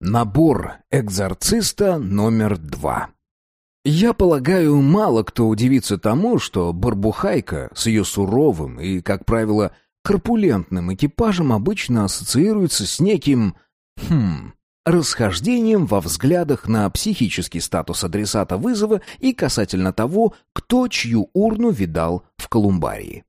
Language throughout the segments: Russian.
Набор экзорциста номер два. Я полагаю, мало кто удивится тому, что Барбухайка с ее суровым и, как правило, корпулентным экипажем обычно ассоциируется с неким, хм, расхождением во взглядах на психический статус адресата вызова и касательно того, кто чью урну видал в колумбарии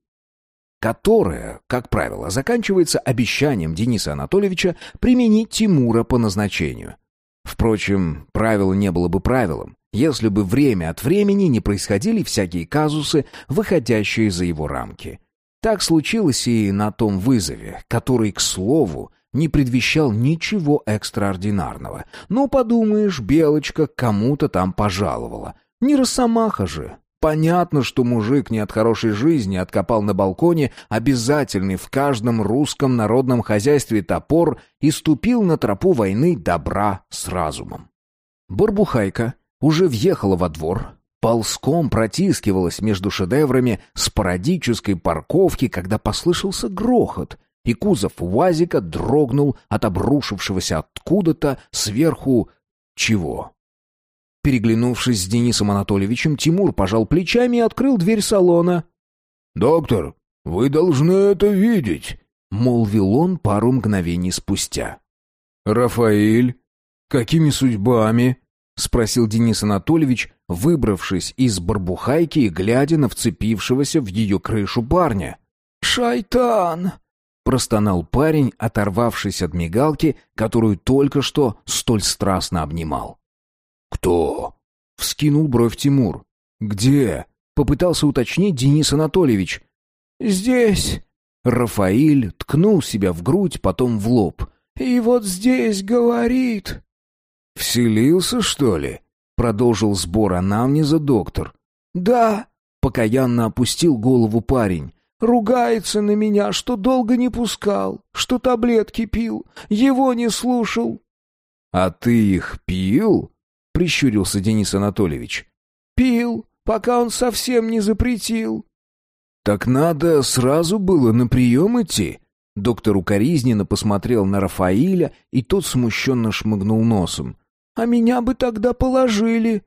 которое, как правило, заканчивается обещанием Дениса Анатольевича применить Тимура по назначению. Впрочем, правило не было бы правилом, если бы время от времени не происходили всякие казусы, выходящие за его рамки. Так случилось и на том вызове, который, к слову, не предвещал ничего экстраординарного. Ну, подумаешь, Белочка кому-то там пожаловала. Не Росомаха же, Понятно, что мужик не от хорошей жизни откопал на балконе обязательный в каждом русском народном хозяйстве топор и ступил на тропу войны добра с разумом. Барбухайка уже въехала во двор, ползком протискивалась между шедеврами спорадической парковки, когда послышался грохот, и кузов УАЗика дрогнул от обрушившегося откуда-то сверху чего. Переглянувшись с Денисом Анатольевичем, Тимур пожал плечами и открыл дверь салона. «Доктор, вы должны это видеть», — молвил он пару мгновений спустя. «Рафаэль, какими судьбами?» — спросил Денис Анатольевич, выбравшись из барбухайки и глядя на вцепившегося в ее крышу парня. «Шайтан!» — простонал парень, оторвавшись от мигалки, которую только что столь страстно обнимал. «Кто?» — вскинул бровь Тимур. «Где?» — попытался уточнить Денис Анатольевич. «Здесь». Рафаиль ткнул себя в грудь, потом в лоб. «И вот здесь говорит». «Вселился, что ли?» — продолжил сбор анамнеза доктор. «Да», — покаянно опустил голову парень. «Ругается на меня, что долго не пускал, что таблетки пил, его не слушал». «А ты их пил?» Прищурился Денис Анатольевич. «Пил, пока он совсем не запретил». «Так надо сразу было на прием идти?» Доктор укоризненно посмотрел на Рафаиля, и тот смущенно шмыгнул носом. «А меня бы тогда положили».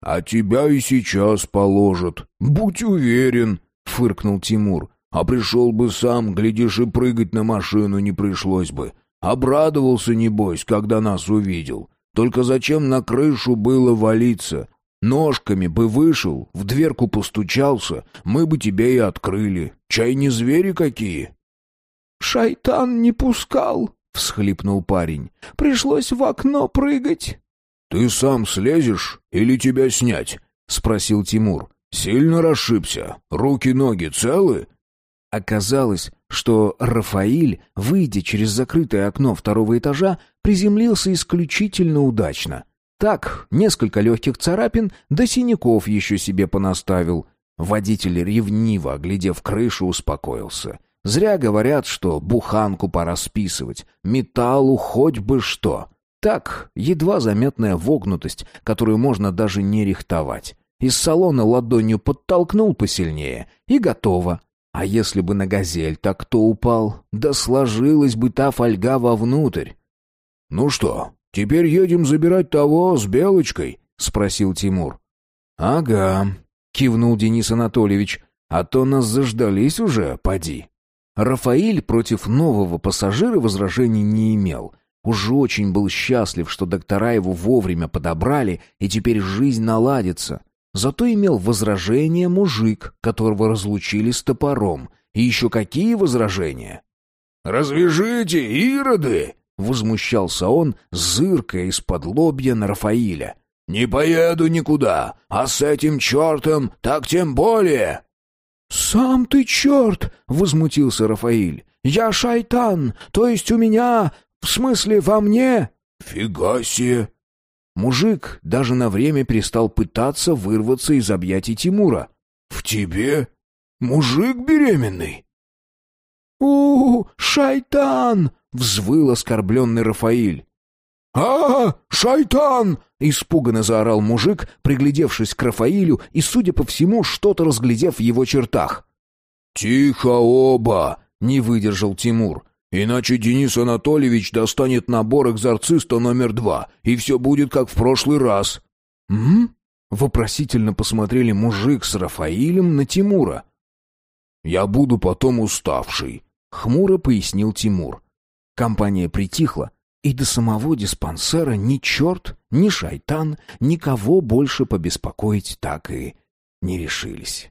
«А тебя и сейчас положат, будь уверен», — фыркнул Тимур. «А пришел бы сам, глядишь, и прыгать на машину не пришлось бы. Обрадовался, небось, когда нас увидел. Только зачем на крышу было валиться? Ножками бы вышел, в дверку постучался, мы бы тебе и открыли. Чай не звери какие?» «Шайтан не пускал», — всхлипнул парень. «Пришлось в окно прыгать». «Ты сам слезешь или тебя снять?» — спросил Тимур. «Сильно расшибся? Руки-ноги целы?» Оказалось, что Рафаиль, выйдя через закрытое окно второго этажа, приземлился исключительно удачно. Так, несколько легких царапин, да синяков еще себе понаставил. Водитель ревниво, оглядев крышу, успокоился. Зря говорят, что буханку пора списывать, металлу хоть бы что. Так, едва заметная вогнутость, которую можно даже не рихтовать. Из салона ладонью подтолкнул посильнее, и готово. А если бы на газель так кто упал, да сложилась бы та фольга вовнутрь. «Ну что, теперь едем забирать того с Белочкой?» — спросил Тимур. «Ага», — кивнул Денис Анатольевич, «а то нас заждались уже, поди». Рафаиль против нового пассажира возражений не имел. Уж очень был счастлив, что доктора его вовремя подобрали, и теперь жизнь наладится. Зато имел возражение мужик, которого разлучили с топором. И еще какие возражения? «Развяжите, ироды!» — возмущался он, зыркая из-под лобья на Рафаиля. «Не поеду никуда, а с этим чертом так тем более!» «Сам ты черт!» — возмутился Рафаиль. «Я шайтан, то есть у меня, в смысле во мне...» «Фига себе!» Мужик даже на время перестал пытаться вырваться из объятий Тимура. «В тебе? Мужик беременный?» «У, -у шайтан!» — взвыл оскорбленный Рафаиль. «А, шайтан!» — испуганно заорал мужик, приглядевшись к Рафаилю и, судя по всему, что-то разглядев в его чертах. «Тихо оба!» — не выдержал Тимур. Иначе Денис Анатольевич достанет набор экзорциста номер два, и все будет как в прошлый раз». «М?», Вопросительно посмотрели мужик с Рафаилем на Тимура. «Я буду потом уставший», — хмуро пояснил Тимур. Компания притихла, и до самого диспансера ни черт, ни шайтан никого больше побеспокоить так и не решились.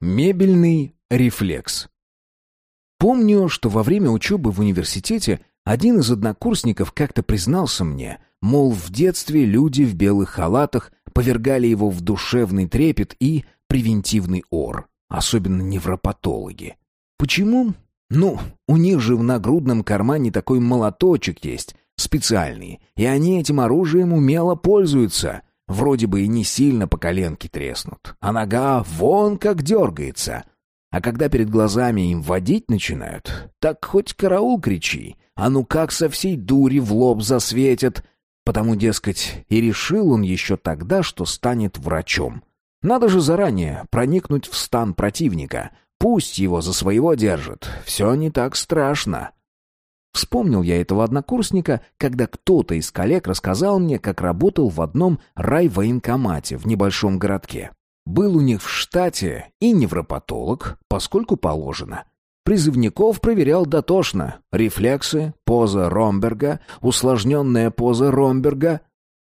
Мебельный рефлекс Помню, что во время учебы в университете один из однокурсников как-то признался мне, мол, в детстве люди в белых халатах повергали его в душевный трепет и превентивный ор, особенно невропатологи. Почему? Ну, у них же в нагрудном кармане такой молоточек есть, специальный, и они этим оружием умело пользуются. Вроде бы и не сильно по коленке треснут, а нога вон как дергается. А когда перед глазами им водить начинают, так хоть караул кричи, а ну как со всей дури в лоб засветят. Потому, дескать, и решил он еще тогда, что станет врачом. Надо же заранее проникнуть в стан противника. Пусть его за своего держат. Все не так страшно. Вспомнил я этого однокурсника, когда кто-то из коллег рассказал мне, как работал в одном райвоенкомате в небольшом городке. Был у них в штате и невропатолог, поскольку положено. Призывников проверял дотошно. Рефлексы, поза Ромберга, усложненная поза Ромберга.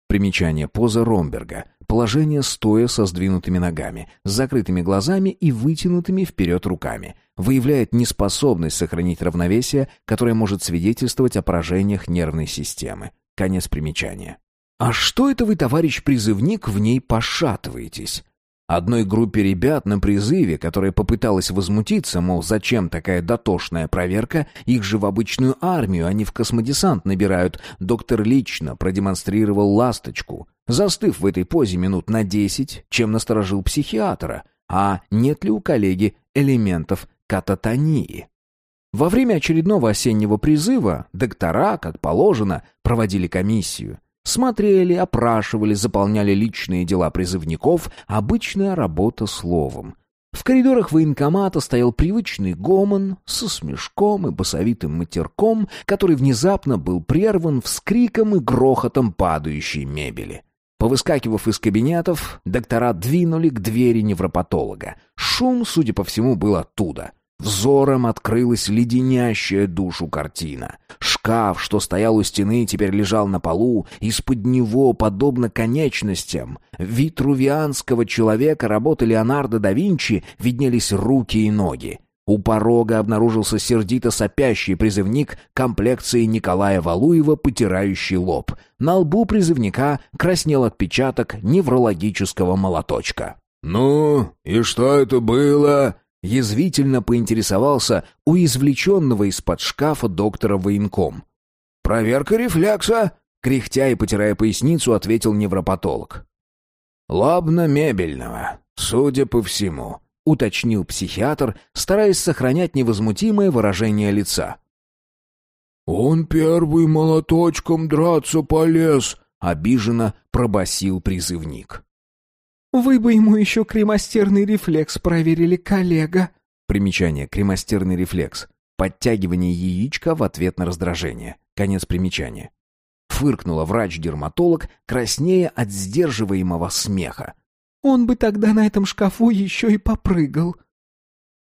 Примечание поза Ромберга. Положение стоя со сдвинутыми ногами, с закрытыми глазами и вытянутыми вперед руками. Выявляет неспособность сохранить равновесие, которое может свидетельствовать о поражениях нервной системы. Конец примечания. «А что это вы, товарищ призывник, в ней пошатываетесь?» Одной группе ребят на призыве, которая попыталась возмутиться, мол, зачем такая дотошная проверка, их же в обычную армию, они в космодесант набирают, доктор лично продемонстрировал ласточку, застыв в этой позе минут на десять, чем насторожил психиатра, а нет ли у коллеги элементов кататонии. Во время очередного осеннего призыва доктора, как положено, проводили комиссию – Смотрели, опрашивали, заполняли личные дела призывников, обычная работа словом. В коридорах военкомата стоял привычный гомон со смешком и басовитым матерком, который внезапно был прерван вскриком и грохотом падающей мебели. Повыскакивав из кабинетов, доктора двинули к двери невропатолога. Шум, судя по всему, был оттуда — Взором открылась леденящая душу картина. Шкаф, что стоял у стены, теперь лежал на полу, из-под него, подобно конечностям, витрувианского человека работы Леонардо да Винчи виднелись руки и ноги. У порога обнаружился сердито сопящий призывник комплекции Николая Валуева, потирающий лоб. На лбу призывника краснел отпечаток неврологического молоточка. «Ну, и что это было?» Язвительно поинтересовался у извлеченного из-под шкафа доктора военком. «Проверка рефлекса», — кряхтя и потирая поясницу, ответил невропатолог. «Лобно-мебельного, судя по всему», — уточнил психиатр, стараясь сохранять невозмутимое выражение лица. «Он первый молоточком драться полез», — обиженно пробасил призывник. «Вы бы ему еще кремостерный рефлекс проверили, коллега». Примечание. Кремостерный рефлекс. Подтягивание яичка в ответ на раздражение. Конец примечания. Фыркнула врач-дерматолог, краснея от сдерживаемого смеха. «Он бы тогда на этом шкафу еще и попрыгал».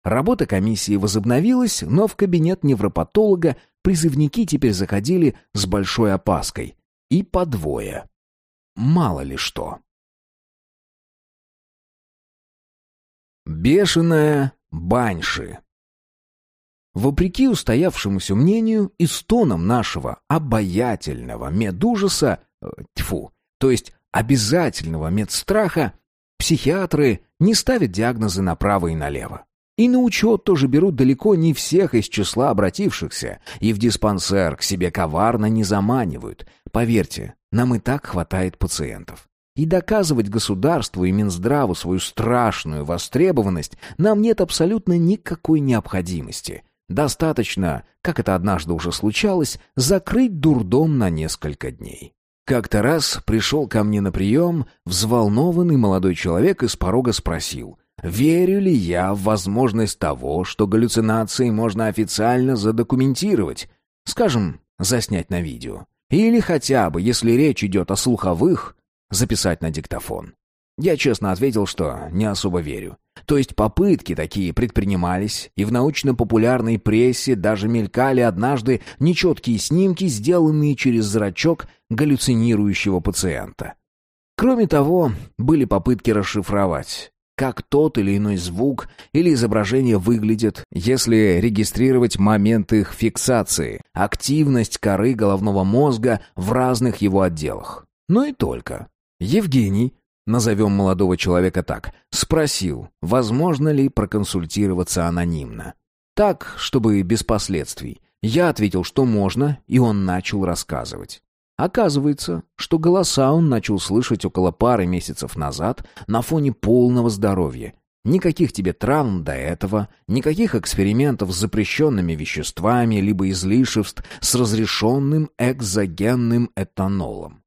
Работа комиссии возобновилась, но в кабинет невропатолога призывники теперь заходили с большой опаской. И по двое. Мало ли что. Бешеная баньши. Вопреки устоявшемуся мнению и стонам нашего обаятельного медужаса, э, тьфу, то есть обязательного медстраха, психиатры не ставят диагнозы направо и налево. И на учет тоже берут далеко не всех из числа обратившихся, и в диспансер к себе коварно не заманивают. Поверьте, нам и так хватает пациентов. И доказывать государству и Минздраву свою страшную востребованность нам нет абсолютно никакой необходимости. Достаточно, как это однажды уже случалось, закрыть дурдом на несколько дней. Как-то раз пришел ко мне на прием взволнованный молодой человек и с порога спросил, Верю ли я в возможность того, что галлюцинации можно официально задокументировать? Скажем, заснять на видео. Или хотя бы, если речь идет о слуховых, записать на диктофон. Я честно ответил, что не особо верю. То есть попытки такие предпринимались, и в научно-популярной прессе даже мелькали однажды нечеткие снимки, сделанные через зрачок галлюцинирующего пациента. Кроме того, были попытки расшифровать, как тот или иной звук или изображение выглядит, если регистрировать момент их фиксации, активность коры головного мозга в разных его отделах. Но и только. Евгений, назовем молодого человека так, спросил, возможно ли проконсультироваться анонимно. Так, чтобы без последствий. Я ответил, что можно, и он начал рассказывать. Оказывается, что голоса он начал слышать около пары месяцев назад на фоне полного здоровья. Никаких тебе травм до этого, никаких экспериментов с запрещенными веществами, либо излишеств с разрешенным экзогенным этанолом.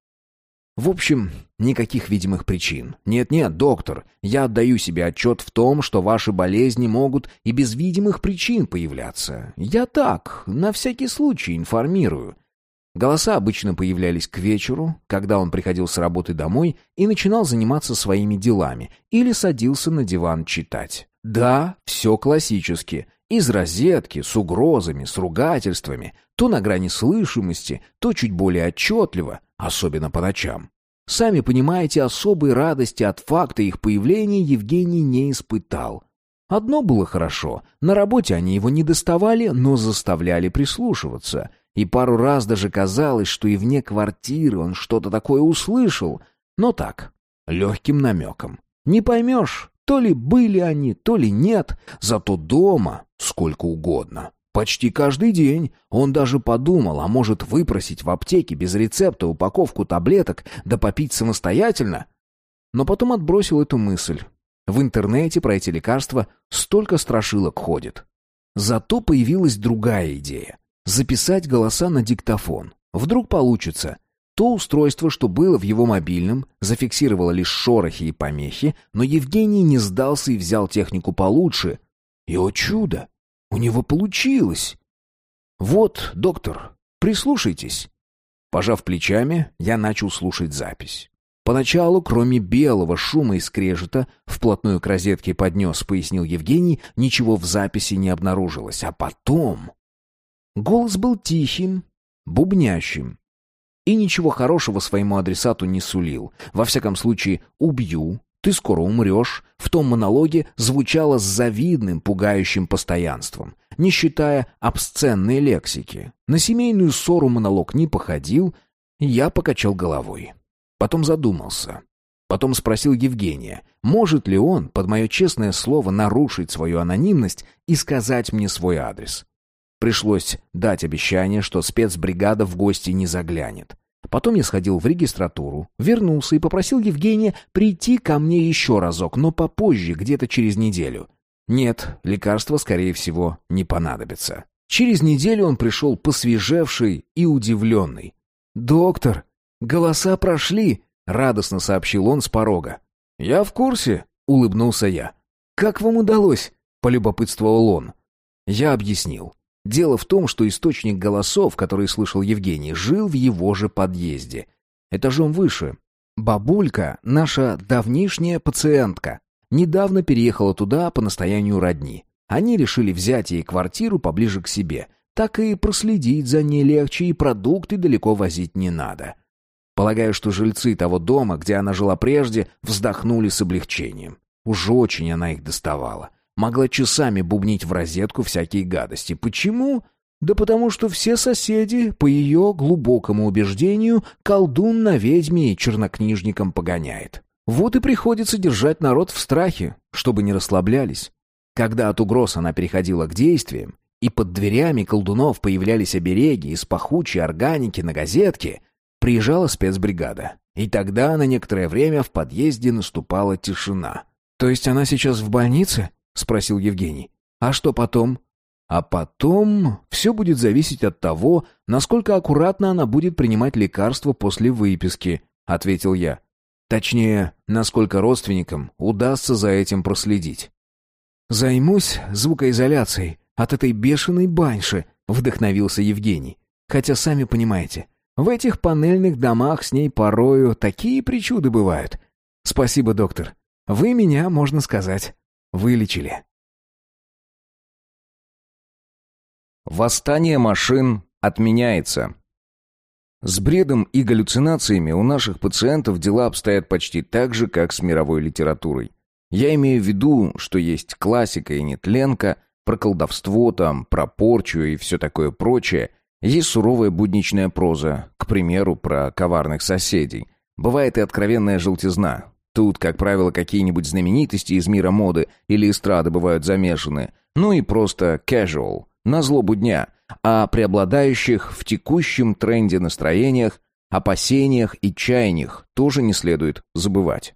В общем, никаких видимых причин. Нет-нет, доктор, я отдаю себе отчет в том, что ваши болезни могут и без видимых причин появляться. Я так, на всякий случай информирую. Голоса обычно появлялись к вечеру, когда он приходил с работы домой и начинал заниматься своими делами или садился на диван читать. Да, все классически. Из розетки, с угрозами, с ругательствами, то на грани слышимости, то чуть более отчетливо, особенно по ночам. Сами понимаете, особой радости от факта их появления Евгений не испытал. Одно было хорошо, на работе они его не доставали, но заставляли прислушиваться — и пару раз даже казалось, что и вне квартиры он что-то такое услышал, но так, легким намеком. Не поймешь, то ли были они, то ли нет, зато дома сколько угодно. Почти каждый день он даже подумал, а может выпросить в аптеке без рецепта упаковку таблеток да попить самостоятельно. Но потом отбросил эту мысль. В интернете про эти лекарства столько страшилок ходит. Зато появилась другая идея. Записать голоса на диктофон. Вдруг получится. То устройство, что было в его мобильном, зафиксировало лишь шорохи и помехи, но Евгений не сдался и взял технику получше. И, о чудо, у него получилось! Вот, доктор, прислушайтесь. Пожав плечами, я начал слушать запись. Поначалу, кроме белого шума и скрежета, вплотную к розетке поднес, пояснил Евгений, ничего в записи не обнаружилось. А потом... Голос был тихим, бубнящим. И ничего хорошего своему адресату не сулил. Во всяком случае, «убью», «ты скоро умрешь» в том монологе звучало с завидным, пугающим постоянством, не считая обсценной лексики. На семейную ссору монолог не походил, я покачал головой. Потом задумался. Потом спросил Евгения, может ли он, под мое честное слово, нарушить свою анонимность и сказать мне свой адрес. Пришлось дать обещание, что спецбригада в гости не заглянет. Потом я сходил в регистратуру, вернулся и попросил Евгения прийти ко мне еще разок, но попозже, где-то через неделю. Нет, лекарства, скорее всего, не понадобится. Через неделю он пришел посвежевший и удивленный. «Доктор, голоса прошли!» — радостно сообщил он с порога. «Я в курсе», — улыбнулся я. «Как вам удалось?» — полюбопытствовал он. Я объяснил. Дело в том, что источник голосов, который слышал Евгений, жил в его же подъезде. Этажом выше. Бабулька, наша давнишняя пациентка, недавно переехала туда по настоянию родни. Они решили взять ей квартиру поближе к себе. Так и проследить за ней легче, и продукты далеко возить не надо. Полагаю, что жильцы того дома, где она жила прежде, вздохнули с облегчением. Уж очень она их доставала могла часами бубнить в розетку всякие гадости. Почему? Да потому что все соседи, по ее глубокому убеждению, колдун на ведьме и чернокнижникам погоняет. Вот и приходится держать народ в страхе, чтобы не расслаблялись. Когда от угроз она переходила к действиям, и под дверями колдунов появлялись обереги из пахучей органики на газетке, приезжала спецбригада. И тогда на некоторое время в подъезде наступала тишина. «То есть она сейчас в больнице?» — спросил Евгений. «А что потом?» «А потом все будет зависеть от того, насколько аккуратно она будет принимать лекарства после выписки», — ответил я. Точнее, насколько родственникам удастся за этим проследить. «Займусь звукоизоляцией от этой бешеной баньши», — вдохновился Евгений. «Хотя, сами понимаете, в этих панельных домах с ней порою такие причуды бывают. Спасибо, доктор. Вы меня, можно сказать, вылечили». Восстание машин отменяется. С бредом и галлюцинациями у наших пациентов дела обстоят почти так же, как с мировой литературой. Я имею в виду, что есть классика и нетленка, про колдовство там, про порчу и все такое прочее. Есть суровая будничная проза, к примеру, про коварных соседей. Бывает и откровенная желтизна. Тут, как правило, какие-нибудь знаменитости из мира моды или эстрады бывают замешаны. Ну и просто casual, на злобу дня, о преобладающих в текущем тренде настроениях, опасениях и чаяниях тоже не следует забывать.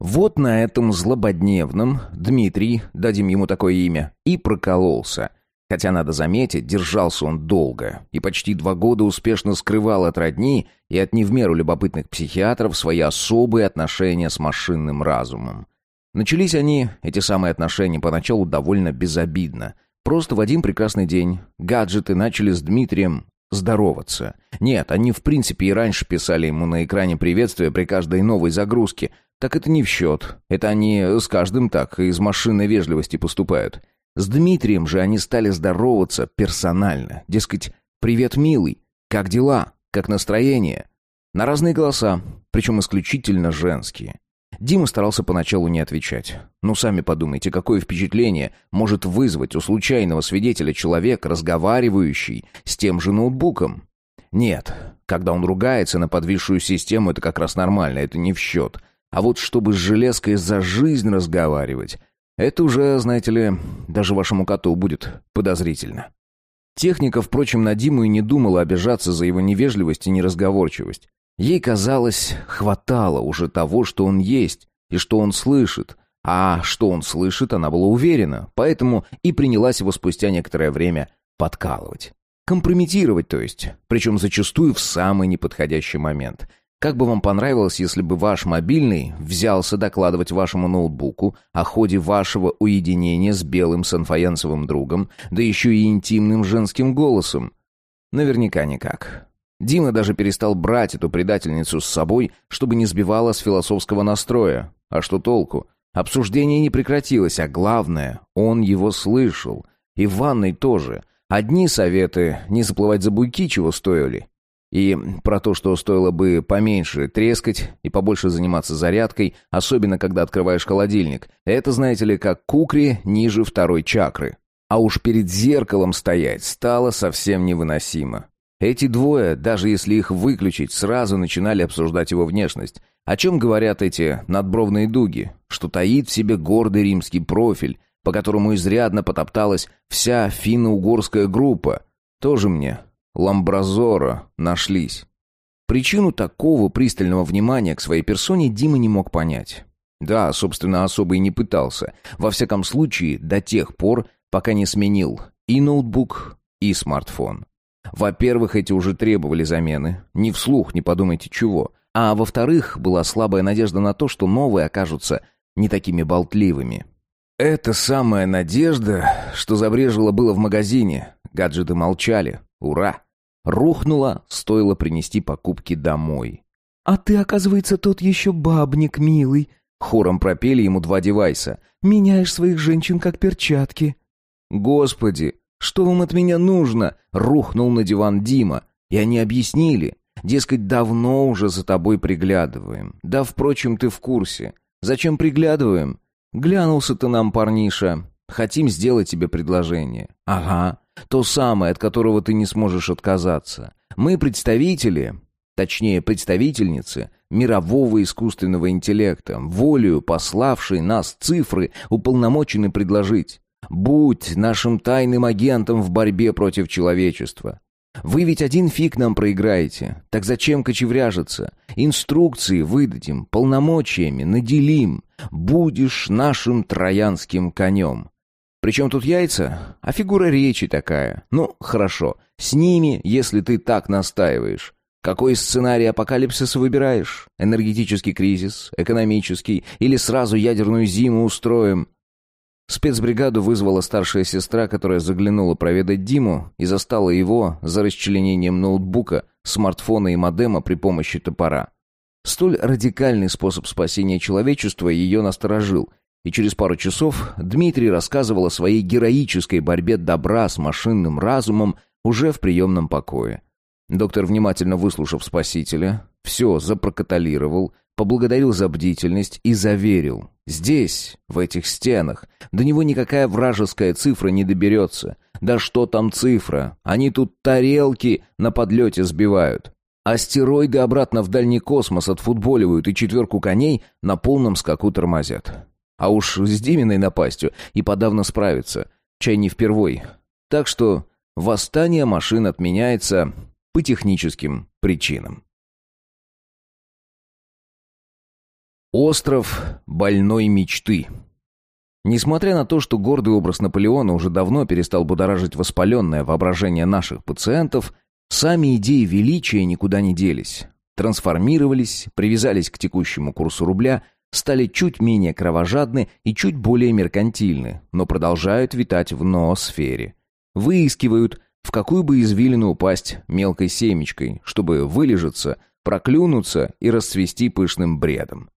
Вот на этом злободневном Дмитрий, дадим ему такое имя, и прокололся. Хотя, надо заметить, держался он долго и почти два года успешно скрывал от родни и от не в меру любопытных психиатров свои особые отношения с машинным разумом. Начались они, эти самые отношения, поначалу довольно безобидно. Просто в один прекрасный день гаджеты начали с Дмитрием здороваться. Нет, они в принципе и раньше писали ему на экране приветствия при каждой новой загрузке, так это не в счет. Это они с каждым так из машинной вежливости поступают. С Дмитрием же они стали здороваться персонально. Дескать, «Привет, милый! Как дела? Как настроение?» На разные голоса, причем исключительно женские. Дима старался поначалу не отвечать. Ну, сами подумайте, какое впечатление может вызвать у случайного свидетеля человек, разговаривающий с тем же ноутбуком? Нет, когда он ругается на подвисшую систему, это как раз нормально, это не в счет. А вот чтобы с железкой за жизнь разговаривать, это уже, знаете ли, даже вашему коту будет подозрительно. Техника, впрочем, на Диму и не думала обижаться за его невежливость и неразговорчивость. Ей казалось, хватало уже того, что он есть и что он слышит. А что он слышит, она была уверена, поэтому и принялась его спустя некоторое время подкалывать. Компрометировать, то есть, причем зачастую в самый неподходящий момент. Как бы вам понравилось, если бы ваш мобильный взялся докладывать вашему ноутбуку о ходе вашего уединения с белым санфаянсовым другом, да еще и интимным женским голосом? Наверняка никак. Дима даже перестал брать эту предательницу с собой, чтобы не сбивала с философского настроя. А что толку? Обсуждение не прекратилось, а главное, он его слышал. И в ванной тоже. Одни советы не заплывать за буйки чего стоили. И про то, что стоило бы поменьше трескать и побольше заниматься зарядкой, особенно когда открываешь холодильник. Это, знаете ли, как кукри ниже второй чакры. А уж перед зеркалом стоять стало совсем невыносимо. Эти двое, даже если их выключить, сразу начинали обсуждать его внешность. О чем говорят эти надбровные дуги? Что таит в себе гордый римский профиль, по которому изрядно потопталась вся финно-угорская группа. Тоже мне Ламбразора нашлись. Причину такого пристального внимания к своей персоне Дима не мог понять. Да, собственно, особо и не пытался. Во всяком случае, до тех пор, пока не сменил и ноутбук, и смартфон. Во-первых, эти уже требовали замены. Ни вслух, не подумайте чего. А во-вторых, была слабая надежда на то, что новые окажутся не такими болтливыми. Это самая надежда, что забрежила было в магазине. Гаджеты молчали. Ура! Рухнула, стоило принести покупки домой. «А ты, оказывается, тот еще бабник, милый!» Хором пропели ему два девайса. «Меняешь своих женщин как перчатки!» «Господи, что вам от меня нужно?» Рухнул на диван Дима. И они объяснили. Дескать, давно уже за тобой приглядываем. Да, впрочем, ты в курсе. Зачем приглядываем? Глянулся ты нам, парниша. Хотим сделать тебе предложение. Ага. То самое, от которого ты не сможешь отказаться. Мы представители, точнее представительницы, мирового искусственного интеллекта, волею пославшие нас цифры, уполномочены предложить. Будь нашим тайным агентом в борьбе против человечества. Вы ведь один фиг нам проиграете. Так зачем кочевряжиться? Инструкции выдадим, полномочиями наделим. Будешь нашим троянским конем. Причем тут яйца? А фигура речи такая. Ну, хорошо. С ними, если ты так настаиваешь. Какой сценарий апокалипсиса выбираешь? Энергетический кризис, экономический или сразу ядерную зиму устроим? Спецбригаду вызвала старшая сестра, которая заглянула проведать Диму и застала его за расчленением ноутбука, смартфона и модема при помощи топора. Столь радикальный способ спасения человечества ее насторожил, и через пару часов Дмитрий рассказывал о своей героической борьбе добра с машинным разумом уже в приемном покое. Доктор, внимательно выслушав спасителя, все запрокаталировал, поблагодарил за бдительность и заверил. Здесь, в этих стенах, до него никакая вражеская цифра не доберется. Да что там цифра? Они тут тарелки на подлете сбивают. Астероиды обратно в дальний космос отфутболивают и четверку коней на полном скаку тормозят. А уж с Диминой напастью и подавно справится. Чай не впервой. Так что восстание машин отменяется по техническим причинам. Остров больной мечты. Несмотря на то, что гордый образ Наполеона уже давно перестал будоражить воспаленное воображение наших пациентов, сами идеи величия никуда не делись. Трансформировались, привязались к текущему курсу рубля, стали чуть менее кровожадны и чуть более меркантильны, но продолжают витать в ноосфере. Выискивают, в какую бы извилину упасть мелкой семечкой, чтобы вылежаться, проклюнуться и расцвести пышным бредом.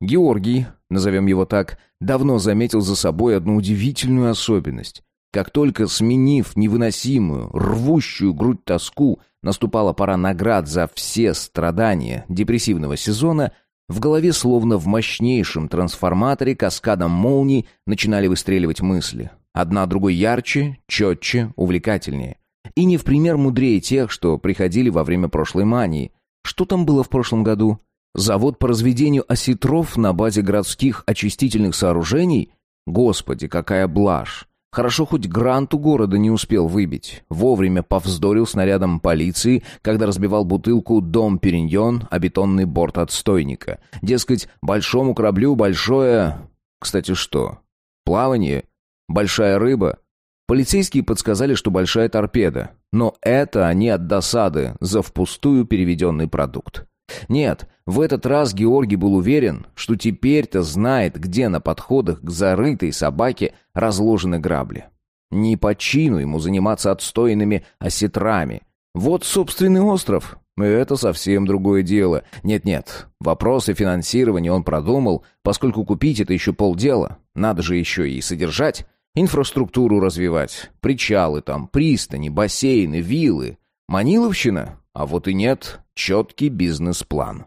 Георгий, назовем его так, давно заметил за собой одну удивительную особенность. Как только сменив невыносимую, рвущую грудь тоску, наступала пора наград за все страдания депрессивного сезона, в голове словно в мощнейшем трансформаторе каскадом молний начинали выстреливать мысли. Одна другой ярче, четче, увлекательнее. И не в пример мудрее тех, что приходили во время прошлой мании. Что там было в прошлом году? Завод по разведению осетров на базе городских очистительных сооружений? Господи, какая блажь! Хорошо, хоть грант у города не успел выбить. Вовремя повздорил снарядом полиции, когда разбивал бутылку «Дом Периньон», а бетонный борт отстойника. Дескать, большому кораблю большое... Кстати, что? Плавание? Большая рыба? Полицейские подсказали, что большая торпеда. Но это они от досады за впустую переведенный продукт. Нет, в этот раз Георгий был уверен, что теперь-то знает, где на подходах к зарытой собаке разложены грабли. Не по чину ему заниматься отстойными осетрами. Вот собственный остров. Это совсем другое дело. Нет-нет, вопросы финансирования он продумал, поскольку купить это еще полдела. Надо же еще и содержать. Инфраструктуру развивать. Причалы там, пристани, бассейны, виллы. Маниловщина? А вот и нет, четкий бизнес-план.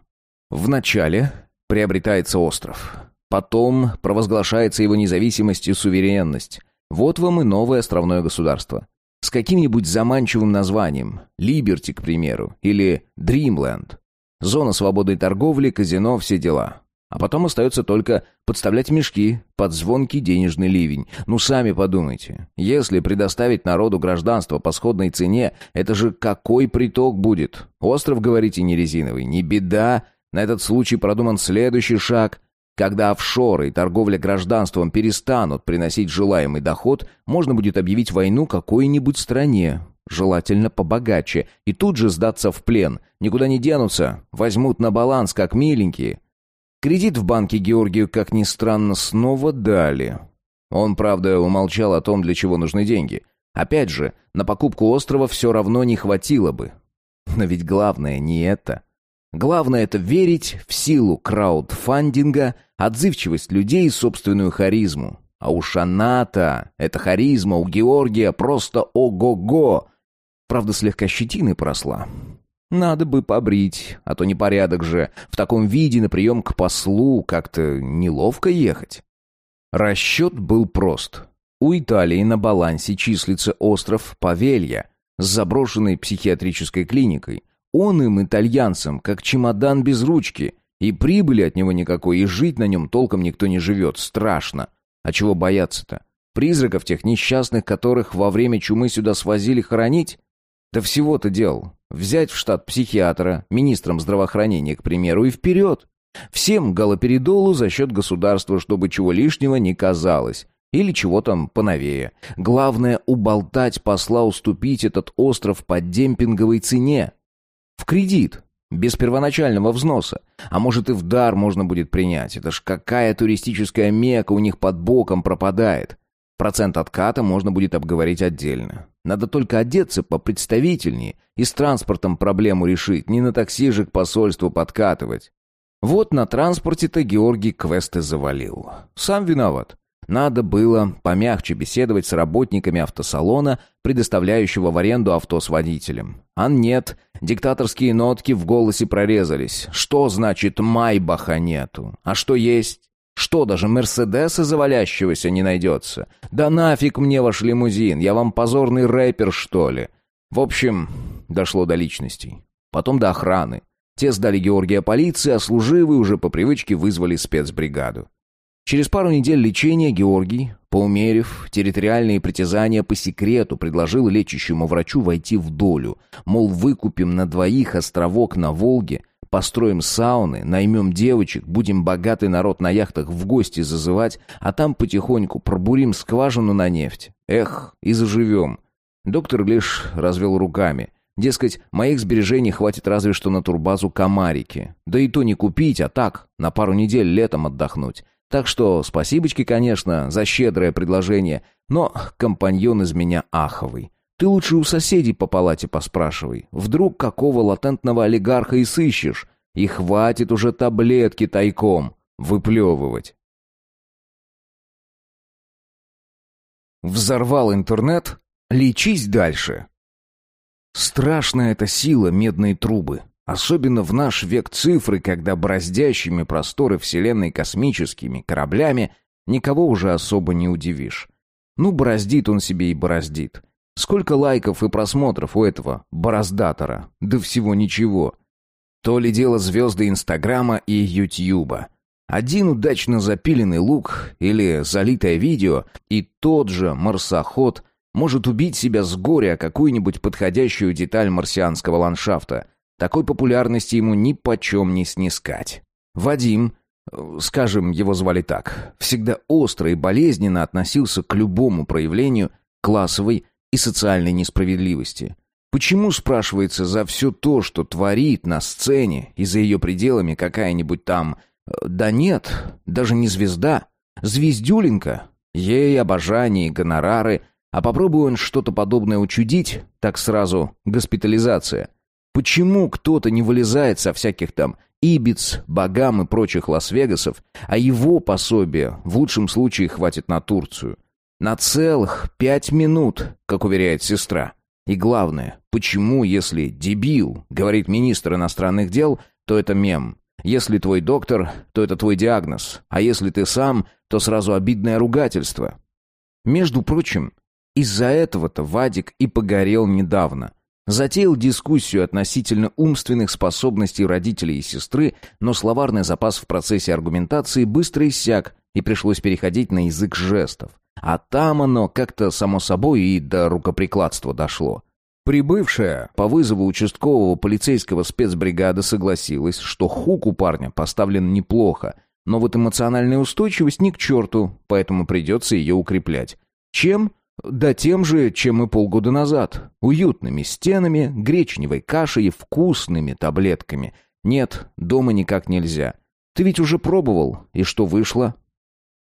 Вначале приобретается остров. Потом провозглашается его независимость и суверенность. Вот вам и новое островное государство. С каким-нибудь заманчивым названием. Либерти, к примеру. Или Дримленд. Зона свободной торговли, казино, все дела. А потом остается только подставлять мешки под звонкий денежный ливень. Ну, сами подумайте. Если предоставить народу гражданство по сходной цене, это же какой приток будет? Остров, говорите, не резиновый. Не беда. На этот случай продуман следующий шаг. Когда офшоры и торговля гражданством перестанут приносить желаемый доход, можно будет объявить войну какой-нибудь стране, желательно побогаче, и тут же сдаться в плен. Никуда не денутся, возьмут на баланс, как миленькие. Кредит в банке Георгию, как ни странно, снова дали. Он, правда, умолчал о том, для чего нужны деньги. Опять же, на покупку острова все равно не хватило бы. Но ведь главное не это. Главное это верить в силу краудфандинга, отзывчивость людей и собственную харизму. А уж она-то, эта харизма у Георгия просто ого-го. Правда, слегка щетины просла. Надо бы побрить, а то непорядок же. В таком виде на прием к послу как-то неловко ехать. Расчет был прост. У Италии на балансе числится остров Павелья с заброшенной психиатрической клиникой. Он им, итальянцам, как чемодан без ручки. И прибыли от него никакой, и жить на нем толком никто не живет. Страшно. А чего бояться-то? Призраков тех несчастных, которых во время чумы сюда свозили хоронить? Да всего-то дел. Взять в штат психиатра, министром здравоохранения, к примеру, и вперед. Всем галоперидолу за счет государства, чтобы чего лишнего не казалось. Или чего там поновее. Главное, уболтать посла уступить этот остров по демпинговой цене. Кредит, без первоначального взноса. А может и в дар можно будет принять. Это ж какая туристическая мека у них под боком пропадает. Процент отката можно будет обговорить отдельно. Надо только одеться попредставительнее и с транспортом проблему решить, не на такси же к посольству подкатывать. Вот на транспорте-то Георгий квесты завалил. Сам виноват. Надо было помягче беседовать с работниками автосалона, предоставляющего в аренду авто с водителем. А нет, диктаторские нотки в голосе прорезались. Что значит «майбаха нету»? А что есть? Что, даже Мерседеса завалящегося не найдется? Да нафиг мне ваш лимузин, я вам позорный рэпер, что ли? В общем, дошло до личностей. Потом до охраны. Те сдали Георгия полиции, а служивые уже по привычке вызвали спецбригаду. Через пару недель лечения Георгий, поумерив территориальные притязания по секрету, предложил лечащему врачу войти в долю. Мол, выкупим на двоих островок на Волге, построим сауны, наймем девочек, будем богатый народ на яхтах в гости зазывать, а там потихоньку пробурим скважину на нефть. Эх, и заживем. Доктор лишь развел руками. Дескать, моих сбережений хватит разве что на турбазу Комарики. Да и то не купить, а так, на пару недель летом отдохнуть. Так что спасибочки, конечно, за щедрое предложение, но компаньон из меня аховый. Ты лучше у соседей по палате поспрашивай. Вдруг какого латентного олигарха и сыщешь? И хватит уже таблетки тайком выплевывать. Взорвал интернет? Лечись дальше. Страшная эта сила медной трубы. Особенно в наш век цифры, когда бороздящими просторы Вселенной космическими кораблями никого уже особо не удивишь. Ну, бороздит он себе и бороздит. Сколько лайков и просмотров у этого бороздатора? Да всего ничего. То ли дело звезды Инстаграма и Ютьюба. Один удачно запиленный лук или залитое видео, и тот же марсоход может убить себя с горя какую-нибудь подходящую деталь марсианского ландшафта — такой популярности ему ни почем не снискать. Вадим, скажем, его звали так, всегда остро и болезненно относился к любому проявлению классовой и социальной несправедливости. Почему, спрашивается, за все то, что творит на сцене и за ее пределами какая-нибудь там... Да нет, даже не звезда, звездюленька. Ей обожание и гонорары, а попробуй он что-то подобное учудить, так сразу госпитализация — Почему кто-то не вылезает со всяких там Ибиц, Багам и прочих Лас-Вегасов, а его пособия в лучшем случае хватит на Турцию? На целых пять минут, как уверяет сестра. И главное, почему, если дебил, говорит министр иностранных дел, то это мем? Если твой доктор, то это твой диагноз, а если ты сам, то сразу обидное ругательство. Между прочим, из-за этого-то Вадик и погорел недавно – Затеял дискуссию относительно умственных способностей родителей и сестры, но словарный запас в процессе аргументации быстро иссяк, и пришлось переходить на язык жестов. А там оно как-то само собой и до рукоприкладства дошло. Прибывшая по вызову участкового полицейского спецбригада согласилась, что хук у парня поставлен неплохо, но вот эмоциональная устойчивость ни к черту, поэтому придется ее укреплять. Чем? Да тем же, чем и полгода назад. Уютными стенами, гречневой кашей и вкусными таблетками. Нет, дома никак нельзя. Ты ведь уже пробовал, и что вышло?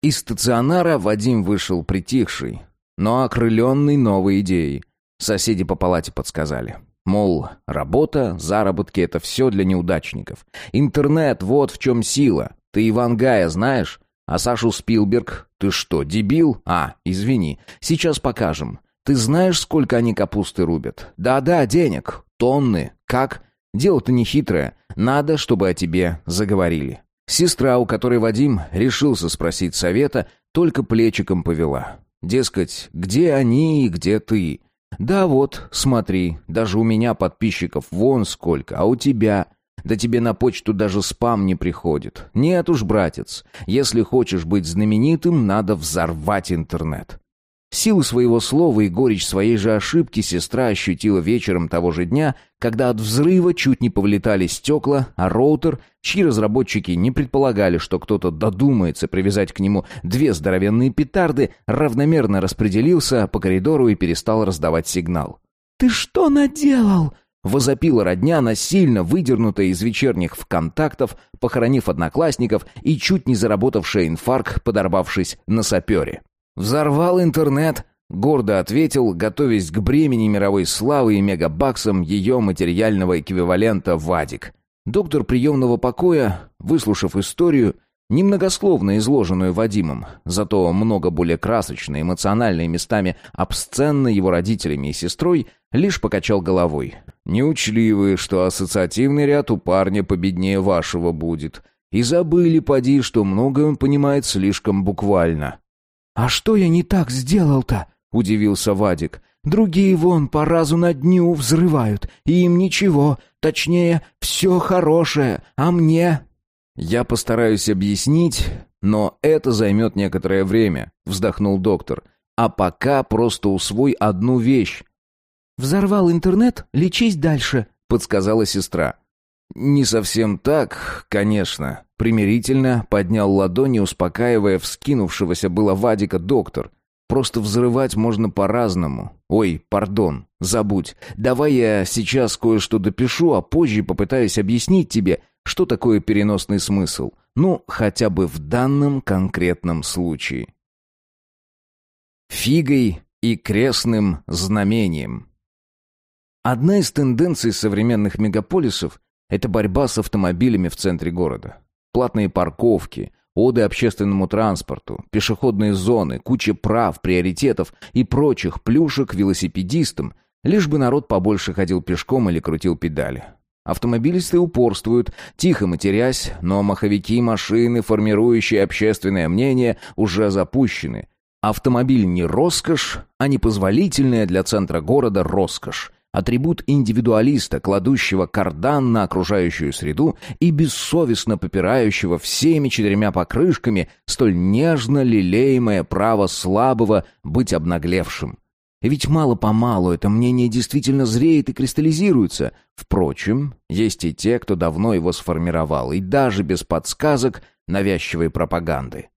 Из стационара Вадим вышел притихший, но окрыленный новой идеей. Соседи по палате подсказали. Мол, работа, заработки — это все для неудачников. Интернет — вот в чем сила. Ты Иван Гая знаешь? А Сашу Спилберг? Ты что, дебил? А, извини. Сейчас покажем. Ты знаешь, сколько они капусты рубят? Да-да, денег. Тонны. Как? Дело-то не хитрое. Надо, чтобы о тебе заговорили. Сестра, у которой Вадим решился спросить совета, только плечиком повела. Дескать, где они и где ты? Да вот, смотри, даже у меня подписчиков вон сколько, а у тебя... Да тебе на почту даже спам не приходит. Нет уж, братец, если хочешь быть знаменитым, надо взорвать интернет. Силу своего слова и горечь своей же ошибки сестра ощутила вечером того же дня, когда от взрыва чуть не повлетали стекла, а роутер, чьи разработчики не предполагали, что кто-то додумается привязать к нему две здоровенные петарды, равномерно распределился по коридору и перестал раздавать сигнал. «Ты что наделал?» Возопила родня, насильно выдернутая из вечерних вконтактов, похоронив одноклассников и чуть не заработавшая инфаркт, подорвавшись на сапере. «Взорвал интернет», — гордо ответил, готовясь к бремени мировой славы и мегабаксам ее материального эквивалента Вадик. Доктор приемного покоя, выслушав историю, немногословно изложенную Вадимом, зато много более красочно, эмоционально местами обсценно его родителями и сестрой, лишь покачал головой. «Не учли вы, что ассоциативный ряд у парня победнее вашего будет. И забыли, поди, что многое он понимает слишком буквально». «А что я не так сделал-то?» — удивился Вадик. «Другие вон по разу на дню взрывают, и им ничего, точнее, все хорошее, а мне «Я постараюсь объяснить, но это займет некоторое время», — вздохнул доктор. «А пока просто усвой одну вещь». «Взорвал интернет? Лечись дальше», — подсказала сестра. «Не совсем так, конечно», — примирительно поднял ладони, успокаивая вскинувшегося было Вадика доктор. «Просто взрывать можно по-разному. Ой, пардон, забудь. Давай я сейчас кое-что допишу, а позже попытаюсь объяснить тебе, что такое переносный смысл? Ну, хотя бы в данном конкретном случае. Фигой и крестным знамением. Одна из тенденций современных мегаполисов – это борьба с автомобилями в центре города. Платные парковки, оды общественному транспорту, пешеходные зоны, куча прав, приоритетов и прочих плюшек велосипедистам, лишь бы народ побольше ходил пешком или крутил педали. Автомобилисты упорствуют, тихо матерясь, но маховики машины, формирующие общественное мнение, уже запущены. Автомобиль не роскошь, а непозволительная для центра города роскошь. Атрибут индивидуалиста, кладущего кардан на окружающую среду и бессовестно попирающего всеми четырьмя покрышками столь нежно лелеемое право слабого быть обнаглевшим. Ведь мало-помалу это мнение действительно зреет и кристаллизируется. Впрочем, есть и те, кто давно его сформировал, и даже без подсказок навязчивой пропаганды.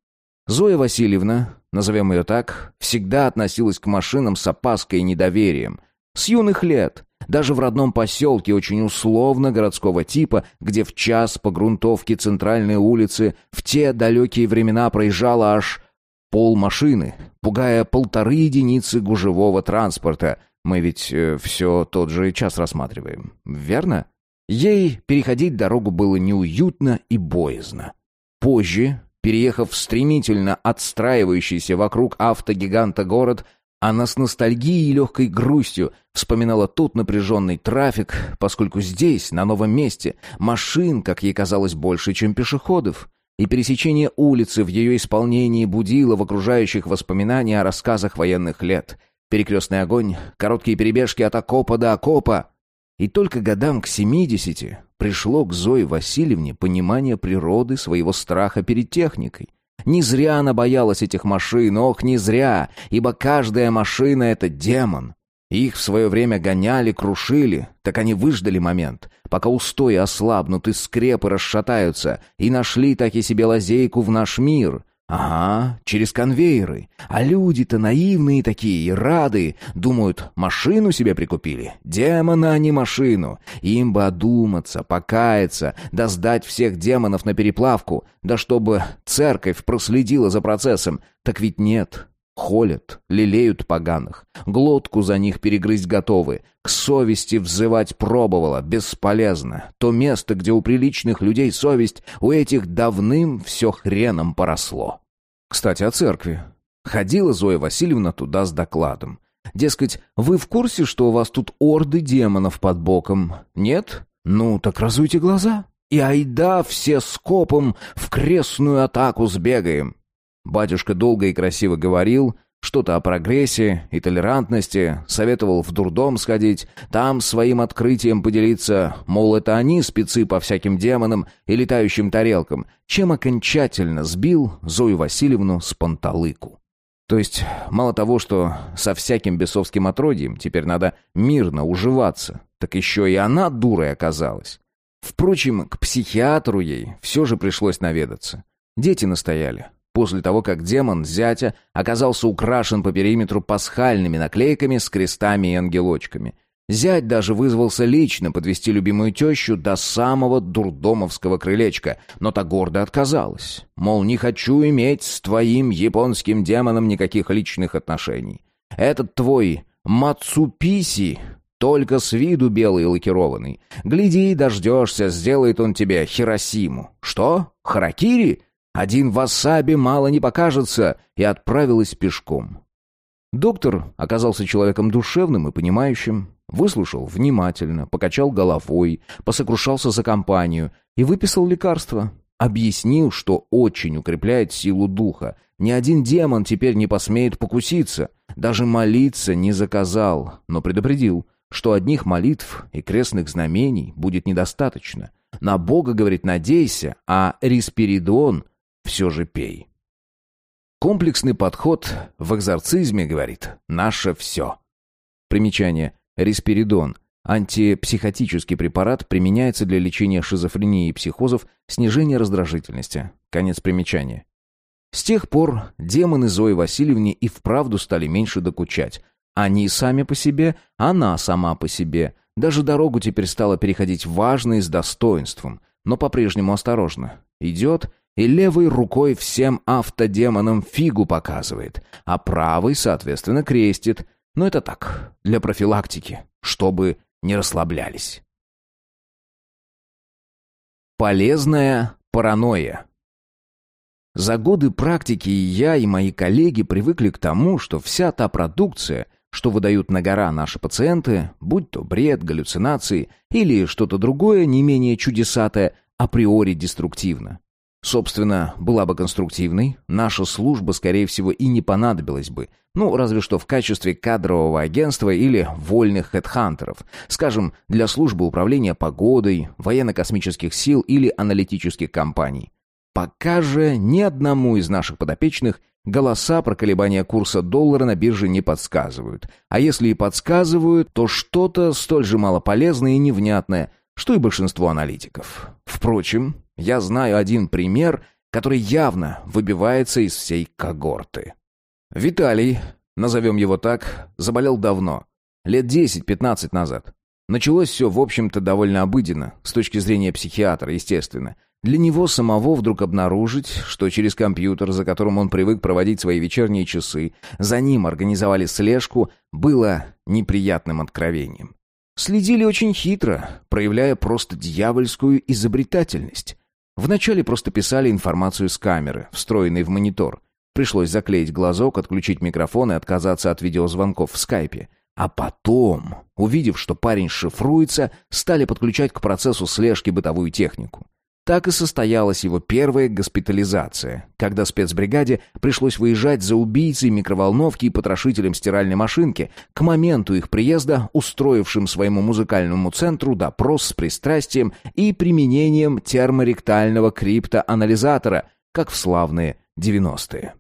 Зоя Васильевна, назовем ее так, всегда относилась к машинам с опаской и недоверием. С юных лет, даже в родном поселке очень условно городского типа, где в час по грунтовке центральной улицы в те далекие времена проезжала аж пол машины, пугая полторы единицы гужевого транспорта. Мы ведь э, все тот же час рассматриваем, верно? Ей переходить дорогу было неуютно и боязно. Позже, переехав в стремительно отстраивающийся вокруг автогиганта город, она с ностальгией и легкой грустью вспоминала тот напряженный трафик, поскольку здесь, на новом месте, машин, как ей казалось, больше, чем пешеходов и пересечение улицы в ее исполнении будило в окружающих воспоминания о рассказах военных лет. Перекрестный огонь, короткие перебежки от окопа до окопа. И только годам к семидесяти пришло к Зое Васильевне понимание природы своего страха перед техникой. Не зря она боялась этих машин, ох, не зря, ибо каждая машина — это демон. Их в свое время гоняли, крушили, так они выждали момент, пока устои ослабнут и скрепы расшатаются, и нашли так и себе лазейку в наш мир. Ага, через конвейеры. А люди-то наивные такие и рады. Думают, машину себе прикупили. Демона, а не машину. Им бы одуматься, покаяться, да сдать всех демонов на переплавку. Да чтобы церковь проследила за процессом. Так ведь нет. Холят, лелеют поганых, глотку за них перегрызть готовы, к совести взывать пробовала, бесполезно. То место, где у приличных людей совесть, у этих давным все хреном поросло. Кстати, о церкви. Ходила Зоя Васильевна туда с докладом. Дескать, вы в курсе, что у вас тут орды демонов под боком? Нет? Ну, так разуйте глаза. И айда все скопом в крестную атаку сбегаем. Батюшка долго и красиво говорил, что-то о прогрессе и толерантности, советовал в дурдом сходить, там своим открытием поделиться, мол, это они спецы по всяким демонам и летающим тарелкам, чем окончательно сбил Зою Васильевну с панталыку. То есть, мало того, что со всяким бесовским отродьем теперь надо мирно уживаться, так еще и она дурой оказалась. Впрочем, к психиатру ей все же пришлось наведаться. Дети настояли после того, как демон зятя оказался украшен по периметру пасхальными наклейками с крестами и ангелочками. Зять даже вызвался лично подвести любимую тещу до самого дурдомовского крылечка, но та гордо отказалась. Мол, не хочу иметь с твоим японским демоном никаких личных отношений. Этот твой Мацуписи только с виду белый лакированный. Гляди, дождешься, сделает он тебе Хиросиму. Что? Харакири? Один васаби мало не покажется, и отправилась пешком. Доктор оказался человеком душевным и понимающим, выслушал внимательно, покачал головой, посокрушался за компанию и выписал лекарство. Объяснил, что очень укрепляет силу духа. Ни один демон теперь не посмеет покуситься. Даже молиться не заказал, но предупредил, что одних молитв и крестных знамений будет недостаточно. На Бога, говорит, надейся, а респиридон все же пей. Комплексный подход в экзорцизме, говорит, наше все. Примечание. Респиридон. Антипсихотический препарат применяется для лечения шизофрении и психозов, снижения раздражительности. Конец примечания. С тех пор демоны Зои Васильевне и вправду стали меньше докучать. Они сами по себе, она сама по себе. Даже дорогу теперь стала переходить важно и с достоинством, но по-прежнему осторожно. Идет и левой рукой всем автодемонам фигу показывает, а правой, соответственно, крестит. Но это так, для профилактики, чтобы не расслаблялись. Полезная паранойя За годы практики я, и мои коллеги привыкли к тому, что вся та продукция, что выдают на гора наши пациенты, будь то бред, галлюцинации или что-то другое, не менее чудесатое, априори деструктивно. Собственно, была бы конструктивной, наша служба, скорее всего, и не понадобилась бы. Ну, разве что в качестве кадрового агентства или вольных хедхантеров. Скажем, для службы управления погодой, военно-космических сил или аналитических компаний. Пока же ни одному из наших подопечных голоса про колебания курса доллара на бирже не подсказывают. А если и подсказывают, то что-то столь же малополезное и невнятное, что и большинство аналитиков. Впрочем, я знаю один пример, который явно выбивается из всей когорты. Виталий, назовем его так, заболел давно, лет 10-15 назад. Началось все, в общем-то, довольно обыденно, с точки зрения психиатра, естественно. Для него самого вдруг обнаружить, что через компьютер, за которым он привык проводить свои вечерние часы, за ним организовали слежку, было неприятным откровением. Следили очень хитро, проявляя просто дьявольскую изобретательность. Вначале просто писали информацию с камеры, встроенной в монитор. Пришлось заклеить глазок, отключить микрофон и отказаться от видеозвонков в скайпе. А потом, увидев, что парень шифруется, стали подключать к процессу слежки бытовую технику. Так и состоялась его первая госпитализация, когда спецбригаде пришлось выезжать за убийцей микроволновки и потрошителем стиральной машинки, к моменту их приезда устроившим своему музыкальному центру допрос с пристрастием и применением терморектального криптоанализатора, как в славные 90-е.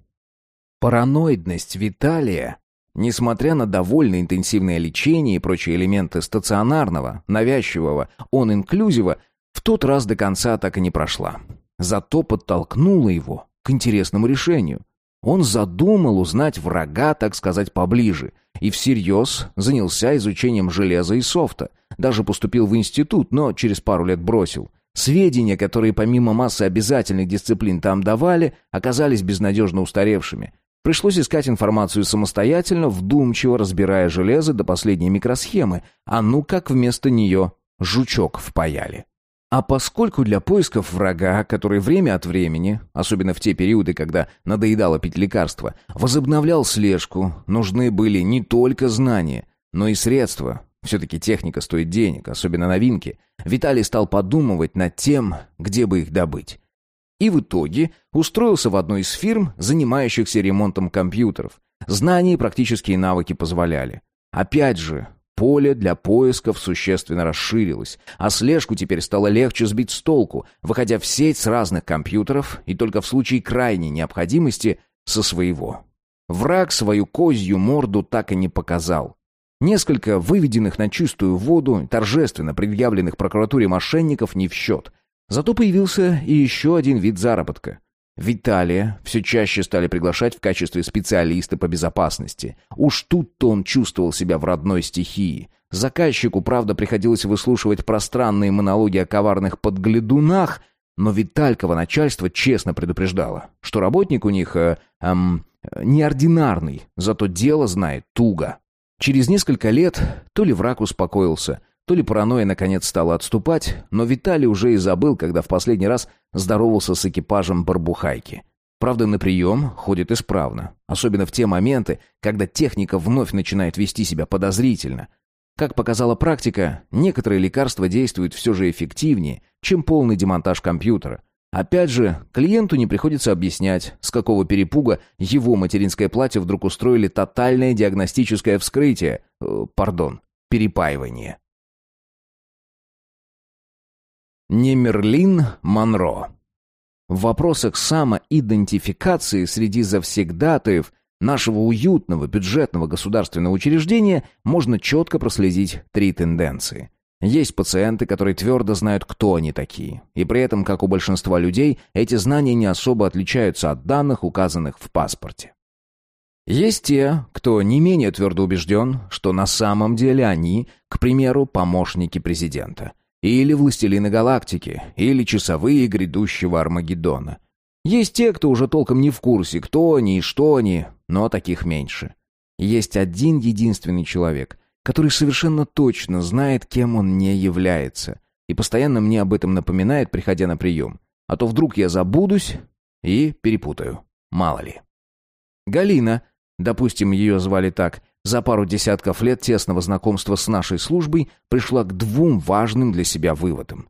Параноидность Виталия Несмотря на довольно интенсивное лечение и прочие элементы стационарного, навязчивого, он-инклюзива, в тот раз до конца так и не прошла. Зато подтолкнула его к интересному решению. Он задумал узнать врага, так сказать, поближе, и всерьез занялся изучением железа и софта. Даже поступил в институт, но через пару лет бросил. Сведения, которые помимо массы обязательных дисциплин там давали, оказались безнадежно устаревшими. Пришлось искать информацию самостоятельно, вдумчиво разбирая железо до последней микросхемы, а ну как вместо нее жучок впаяли. А поскольку для поисков врага, который время от времени, особенно в те периоды, когда надоедало пить лекарства, возобновлял слежку, нужны были не только знания, но и средства. Все-таки техника стоит денег, особенно новинки. Виталий стал подумывать над тем, где бы их добыть. И в итоге устроился в одной из фирм, занимающихся ремонтом компьютеров. Знания и практические навыки позволяли. Опять же, Поле для поисков существенно расширилось, а слежку теперь стало легче сбить с толку, выходя в сеть с разных компьютеров и только в случае крайней необходимости со своего. Враг свою козью морду так и не показал. Несколько выведенных на чистую воду, торжественно предъявленных прокуратуре мошенников не в счет. Зато появился и еще один вид заработка. Виталия все чаще стали приглашать в качестве специалиста по безопасности. Уж тут-то он чувствовал себя в родной стихии. Заказчику, правда, приходилось выслушивать пространные монологи о коварных подглядунах, но Виталькова начальство честно предупреждало, что работник у них э, эм, неординарный, зато дело знает туго. Через несколько лет то ли враг успокоился, то ли паранойя наконец стала отступать, но Виталий уже и забыл, когда в последний раз здоровался с экипажем Барбухайки. Правда, на прием ходит исправно, особенно в те моменты, когда техника вновь начинает вести себя подозрительно, как показала практика, некоторые лекарства действуют все же эффективнее, чем полный демонтаж компьютера. Опять же, клиенту не приходится объяснять, с какого перепуга его материнское платье вдруг устроили тотальное диагностическое вскрытие, э, пардон, перепаивание. Не Мерлин Монро. В вопросах самоидентификации среди завсегдатаев нашего уютного бюджетного государственного учреждения можно четко проследить три тенденции. Есть пациенты, которые твердо знают, кто они такие, и при этом, как у большинства людей, эти знания не особо отличаются от данных, указанных в паспорте. Есть те, кто не менее твердо убежден, что на самом деле они, к примеру, помощники президента, или властелины галактики, или часовые грядущего Армагеддона – есть те, кто уже толком не в курсе, кто они и что они, но таких меньше. Есть один единственный человек, который совершенно точно знает, кем он не является, и постоянно мне об этом напоминает, приходя на прием. А то вдруг я забудусь и перепутаю. Мало ли. Галина, допустим, ее звали так, за пару десятков лет тесного знакомства с нашей службой пришла к двум важным для себя выводам.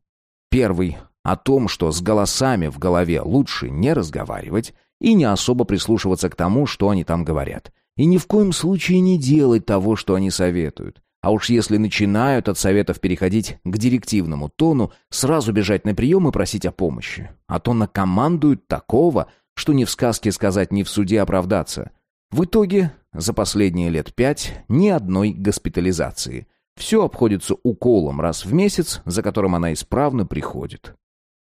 Первый о том, что с голосами в голове лучше не разговаривать и не особо прислушиваться к тому, что они там говорят. И ни в коем случае не делать того, что они советуют. А уж если начинают от советов переходить к директивному тону, сразу бежать на прием и просить о помощи. А то накомандуют такого, что ни в сказке сказать, ни в суде оправдаться. В итоге за последние лет пять ни одной госпитализации. Все обходится уколом раз в месяц, за которым она исправно приходит.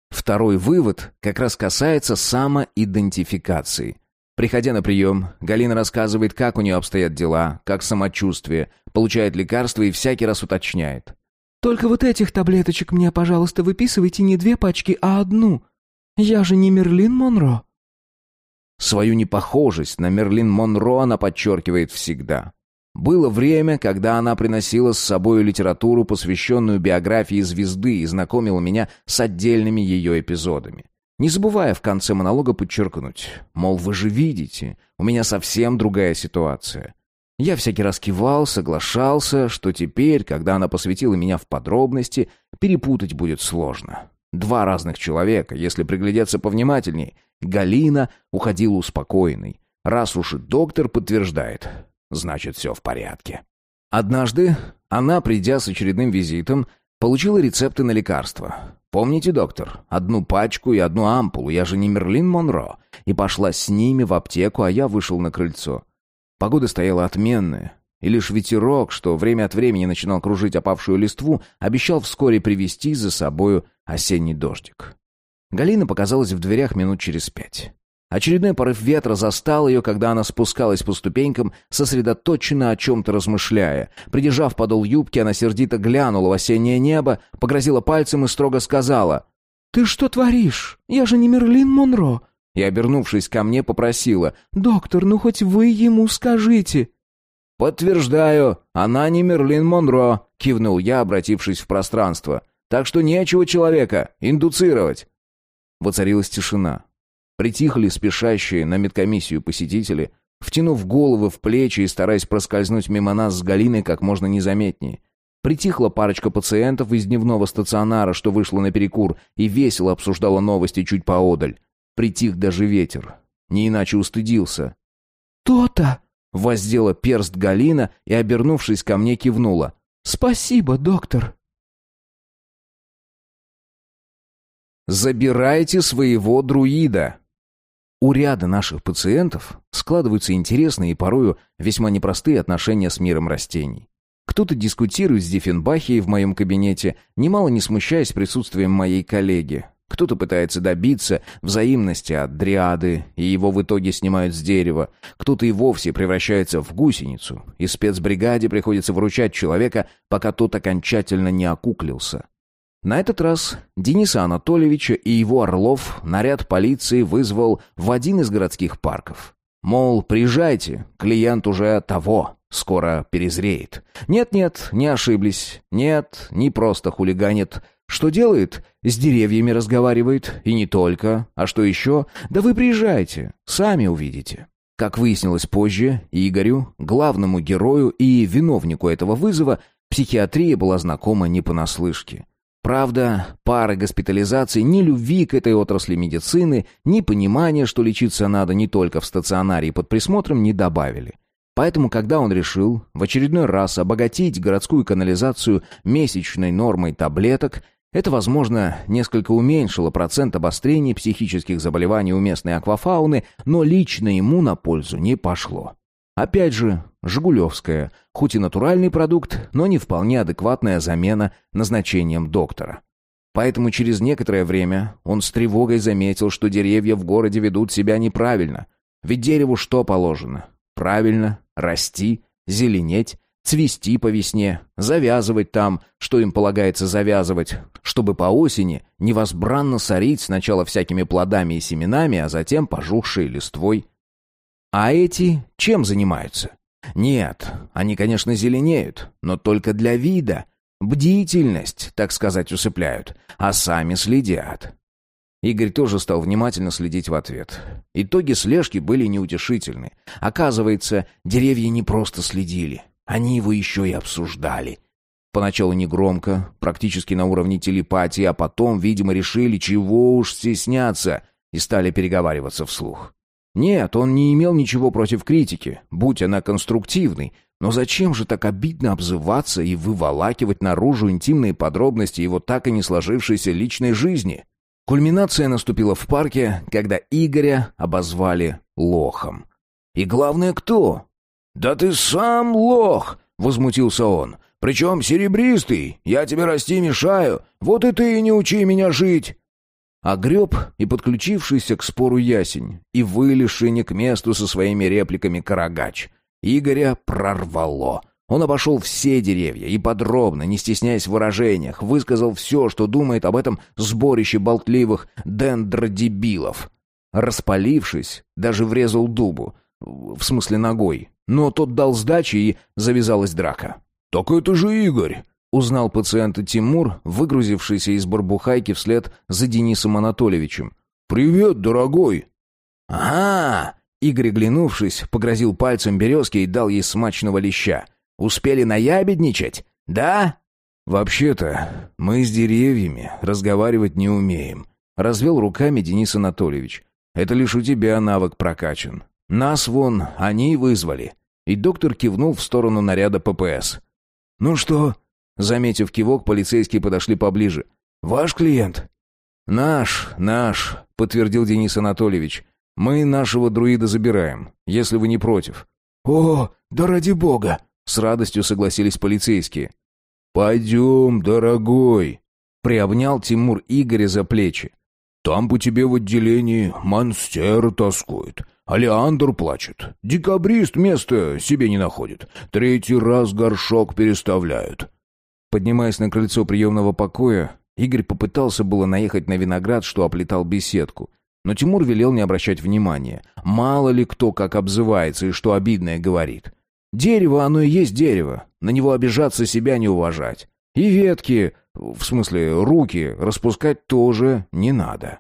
Второй вывод как раз касается самоидентификации. Приходя на прием, Галина рассказывает, как у нее обстоят дела, как самочувствие, получает лекарства и всякий раз уточняет. «Только вот этих таблеточек мне, пожалуйста, выписывайте не две пачки, а одну. Я же не Мерлин Монро». Свою непохожесть на Мерлин Монро она подчеркивает всегда. Было время, когда она приносила с собой литературу, посвященную биографии звезды, и знакомила меня с отдельными ее эпизодами. Не забывая в конце монолога подчеркнуть, мол, вы же видите, у меня совсем другая ситуация. Я всякий раз кивал, соглашался, что теперь, когда она посвятила меня в подробности, перепутать будет сложно. Два разных человека, если приглядеться повнимательней. Галина уходила успокоенной. Раз уж и доктор подтверждает, значит, все в порядке. Однажды она, придя с очередным визитом, получила рецепты на лекарства. «Помните, доктор, одну пачку и одну ампулу, я же не Мерлин Монро». И пошла с ними в аптеку, а я вышел на крыльцо. Погода стояла отменная, и лишь ветерок, что время от времени начинал кружить опавшую листву, обещал вскоре привести за собою осенний дождик. Галина показалась в дверях минут через пять. Очередной порыв ветра застал ее, когда она спускалась по ступенькам, сосредоточенно о чем-то размышляя. Придержав подол юбки, она сердито глянула в осеннее небо, погрозила пальцем и строго сказала. «Ты что творишь? Я же не Мерлин Монро!» И, обернувшись ко мне, попросила. «Доктор, ну хоть вы ему скажите!» «Подтверждаю, она не Мерлин Монро», — кивнул я, обратившись в пространство. «Так что нечего человека индуцировать». Воцарилась тишина. Притихли спешащие на медкомиссию посетители, втянув головы в плечи и стараясь проскользнуть мимо нас с Галиной как можно незаметнее. Притихла парочка пациентов из дневного стационара, что вышло на перекур, и весело обсуждала новости чуть поодаль. Притих даже ветер. Не иначе устыдился. «То-то!» — воздела перст Галина и, обернувшись ко мне, кивнула. «Спасибо, доктор!» «Забирайте своего друида!» У ряда наших пациентов складываются интересные и порою весьма непростые отношения с миром растений. Кто-то дискутирует с Диффенбахией в моем кабинете, немало не смущаясь присутствием моей коллеги. Кто-то пытается добиться взаимности от дриады, и его в итоге снимают с дерева. Кто-то и вовсе превращается в гусеницу, и спецбригаде приходится выручать человека, пока тот окончательно не окуклился. На этот раз Дениса Анатольевича и его Орлов наряд полиции вызвал в один из городских парков. Мол, приезжайте, клиент уже того, скоро перезреет. Нет-нет, не ошиблись. Нет, не просто хулиганит. Что делает? С деревьями разговаривает. И не только. А что еще? Да вы приезжайте, сами увидите. Как выяснилось позже, Игорю, главному герою и виновнику этого вызова, психиатрия была знакома не понаслышке. Правда, пары госпитализаций ни любви к этой отрасли медицины, ни понимания, что лечиться надо не только в стационаре и под присмотром, не добавили. Поэтому, когда он решил в очередной раз обогатить городскую канализацию месячной нормой таблеток, это, возможно, несколько уменьшило процент обострений психических заболеваний у местной аквафауны, но лично ему на пользу не пошло. Опять же, «Жигулевская», хоть и натуральный продукт, но не вполне адекватная замена назначением доктора. Поэтому через некоторое время он с тревогой заметил, что деревья в городе ведут себя неправильно. Ведь дереву что положено? Правильно, расти, зеленеть, цвести по весне, завязывать там, что им полагается завязывать, чтобы по осени невозбранно сорить сначала всякими плодами и семенами, а затем пожухшей листвой. А эти чем занимаются? Нет, они, конечно, зеленеют, но только для вида. Бдительность, так сказать, усыпляют, а сами следят. Игорь тоже стал внимательно следить в ответ. Итоги слежки были неутешительны. Оказывается, деревья не просто следили, они его еще и обсуждали. Поначалу негромко, практически на уровне телепатии, а потом, видимо, решили, чего уж стесняться, и стали переговариваться вслух. Нет, он не имел ничего против критики, будь она конструктивной, но зачем же так обидно обзываться и выволакивать наружу интимные подробности его так и не сложившейся личной жизни? Кульминация наступила в парке, когда Игоря обозвали лохом. И главное, кто? «Да ты сам лох!» — возмутился он. «Причем серебристый. Я тебе расти мешаю. Вот и ты не учи меня жить!» Огреб и подключившийся к спору ясень, и вылезший не к месту со своими репликами карагач. Игоря прорвало. Он обошел все деревья и подробно, не стесняясь в выражениях, высказал все, что думает об этом сборище болтливых дендродебилов. Распалившись, даже врезал дубу, в смысле ногой, но тот дал сдачи и завязалась драка. «Так это же Игорь!» Узнал пациента Тимур, выгрузившийся из барбухайки вслед за Денисом Анатольевичем. «Привет, дорогой!» «Ага!» Игорь, глянувшись, погрозил пальцем березке и дал ей смачного леща. «Успели наябедничать? Да?» «Вообще-то, мы с деревьями разговаривать не умеем», — развел руками Денис Анатольевич. «Это лишь у тебя навык прокачан. Нас вон они вызвали». И доктор кивнул в сторону наряда ППС. «Ну что, Заметив кивок, полицейские подошли поближе. «Ваш клиент?» «Наш, наш», — подтвердил Денис Анатольевич. «Мы нашего друида забираем, если вы не против». «О, да ради бога!» — с радостью согласились полицейские. «Пойдем, дорогой!» — приобнял Тимур Игоря за плечи. «Там по тебе в отделении монстер тоскует, Алеандр плачет, декабрист места себе не находит, третий раз горшок переставляют». Поднимаясь на крыльцо приемного покоя, Игорь попытался было наехать на виноград, что оплетал беседку. Но Тимур велел не обращать внимания. Мало ли кто как обзывается и что обидное говорит. Дерево, оно и есть дерево. На него обижаться себя не уважать. И ветки, в смысле руки, распускать тоже не надо.